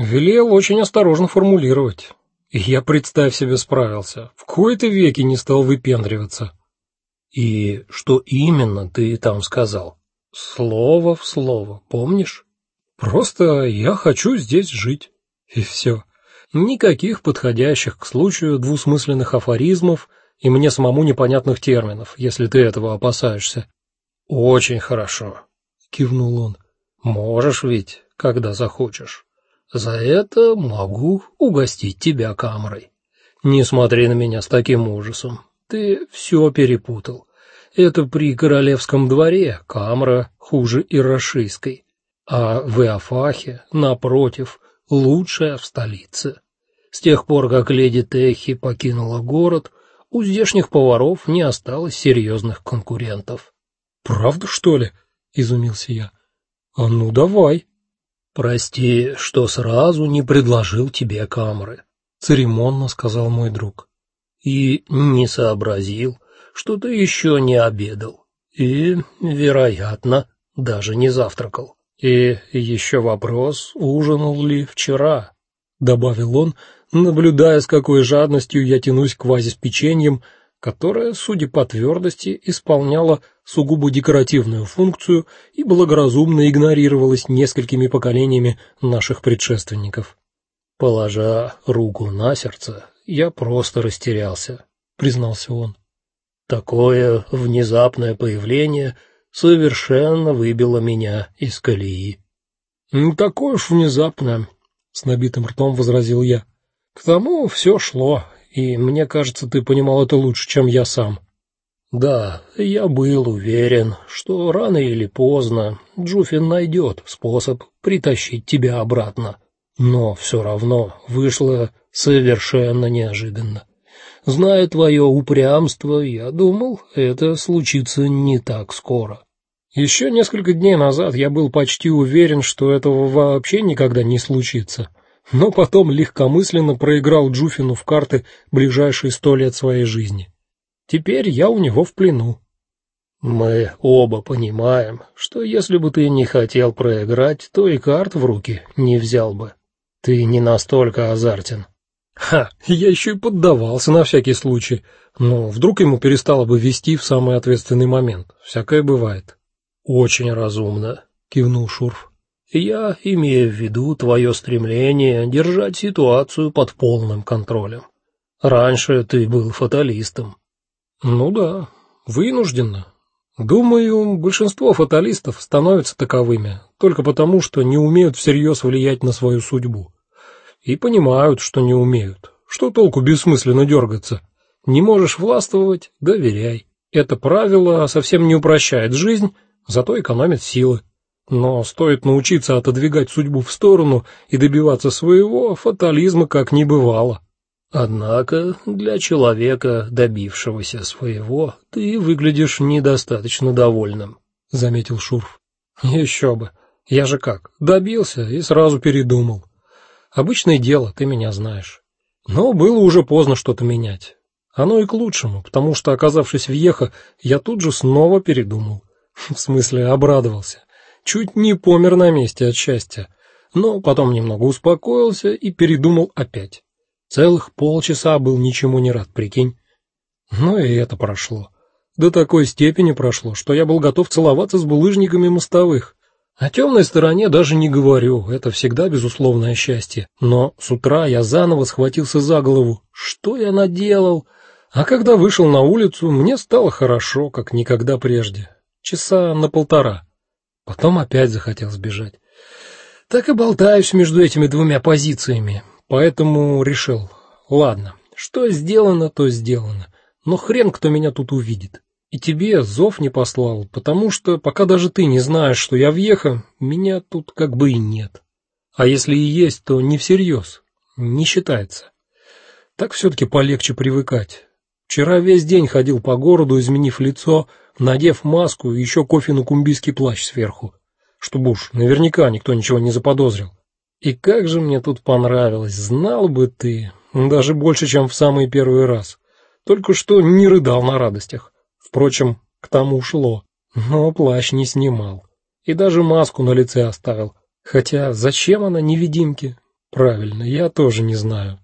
Велел очень осторожно формулировать. И я, представь себе, справился. В кои-то веки не стал выпендриваться. И что именно ты там сказал? Слово в слово, помнишь? Просто я хочу здесь жить. И все. Никаких подходящих к случаю двусмысленных афоризмов и мне самому непонятных терминов, если ты этого опасаешься. Очень хорошо, кивнул он. Можешь ведь, когда захочешь. За это могу угостить тебя камрой. Не смотри на меня с таким ужасом. Ты все перепутал. Это при королевском дворе камра хуже ирашийской, а в Иофахе, напротив, лучшая в столице. С тех пор, как леди Техи покинула город, у здешних поваров не осталось серьезных конкурентов. Правда, что ли? изумился я. А ну давай. Прости, что сразу не предложил тебе камеры, церемонно сказал мой друг. И не сообразил, что ты еще не обедал и, вероятно, даже не завтракал. И еще вопрос, ужинал ли вчера, добавил он, наблюдая, с какой жадностью я тянусь к вазе с печеньем, которая, судя по твердости, исполняла сугубо декоративную функцию и благоразумно игнорировалась несколькими поколениями наших предшественников. Положа руку на сердце, я просто растерялся, признался он. Такое внезапное появление совершенно выбило меня из колеи. "Не такое уж внезапное", с набитым ртом возразил я. "К тому все шло, и мне кажется, ты понимал это лучше, чем я сам". Да, я был уверен, что рано или поздно Джуфин найдет способ притащить тебя обратно, но все равно вышло совершенно неожиданно. Зная твое упрямство, я думал, это случится не так скоро. Еще несколько дней назад я был почти уверен, что этого вообще никогда не случится. Но потом легкомысленно проиграл Джуфину в карты ближайшие сто лет своей жизни. Теперь я у него в плену. Мы оба понимаем, что если бы ты не хотел проиграть, то и карт в руки не взял бы. Ты не настолько азартен. Ха, я еще и поддавался на всякий случай. Но вдруг ему перестало бы вести в самый ответственный момент. Всякое бывает. Очень разумно, кивнул Шурф. Я имею в виду твое стремление держать ситуацию под полным контролем. Раньше ты был фаталистом. Ну да, вынужденно. Думаю, большинство фаталистов становятся таковыми только потому, что не умеют всерьез влиять на свою судьбу и понимают, что не умеют. Что толку бессмысленно дергаться? Не можешь властвовать доверяй. Это правило совсем не упрощает жизнь, зато экономит силы. Но стоит научиться отодвигать судьбу в сторону и добиваться своего, фатализма как не бывало. Однако для человека, добившегося своего, ты выглядишь недостаточно довольным, заметил Шурф. Еще бы. Я же как, добился и сразу передумал. Обычное дело, ты меня знаешь. Но было уже поздно что-то менять. Оно и к лучшему, потому что, оказавшись в Ехо, я тут же снова передумал. В смысле, обрадовался. Чуть не помер на месте от счастья. Но потом немного успокоился и передумал опять. Целых полчаса был ничему не рад, прикинь. Ну и это прошло. До такой степени прошло, что я был готов целоваться с булыжниками мостовых. О темной стороне даже не говорю, это всегда безусловное счастье. Но с утра я заново схватился за голову. Что я наделал? А когда вышел на улицу, мне стало хорошо, как никогда прежде. Часа на полтора. Потом опять захотел сбежать. Так и болтаюсь между этими двумя позициями. Поэтому решил: ладно, что сделано, то сделано. Но хрен кто меня тут увидит. И тебе зов не послал, потому что пока даже ты не знаешь, что я въеха, меня тут как бы и нет. А если и есть, то не всерьез, не считается. Так все таки полегче привыкать. Вчера весь день ходил по городу, изменив лицо, надев маску и еще кофе-на-кумбийский плащ сверху, чтобы уж наверняка никто ничего не заподозрил. И как же мне тут понравилось, знал бы ты, даже больше, чем в самый первый раз. Только что не рыдал на радостях. Впрочем, к тому шло. Но плащ не снимал и даже маску на лице оставил. Хотя зачем она невидимке? Правильно, я тоже не знаю.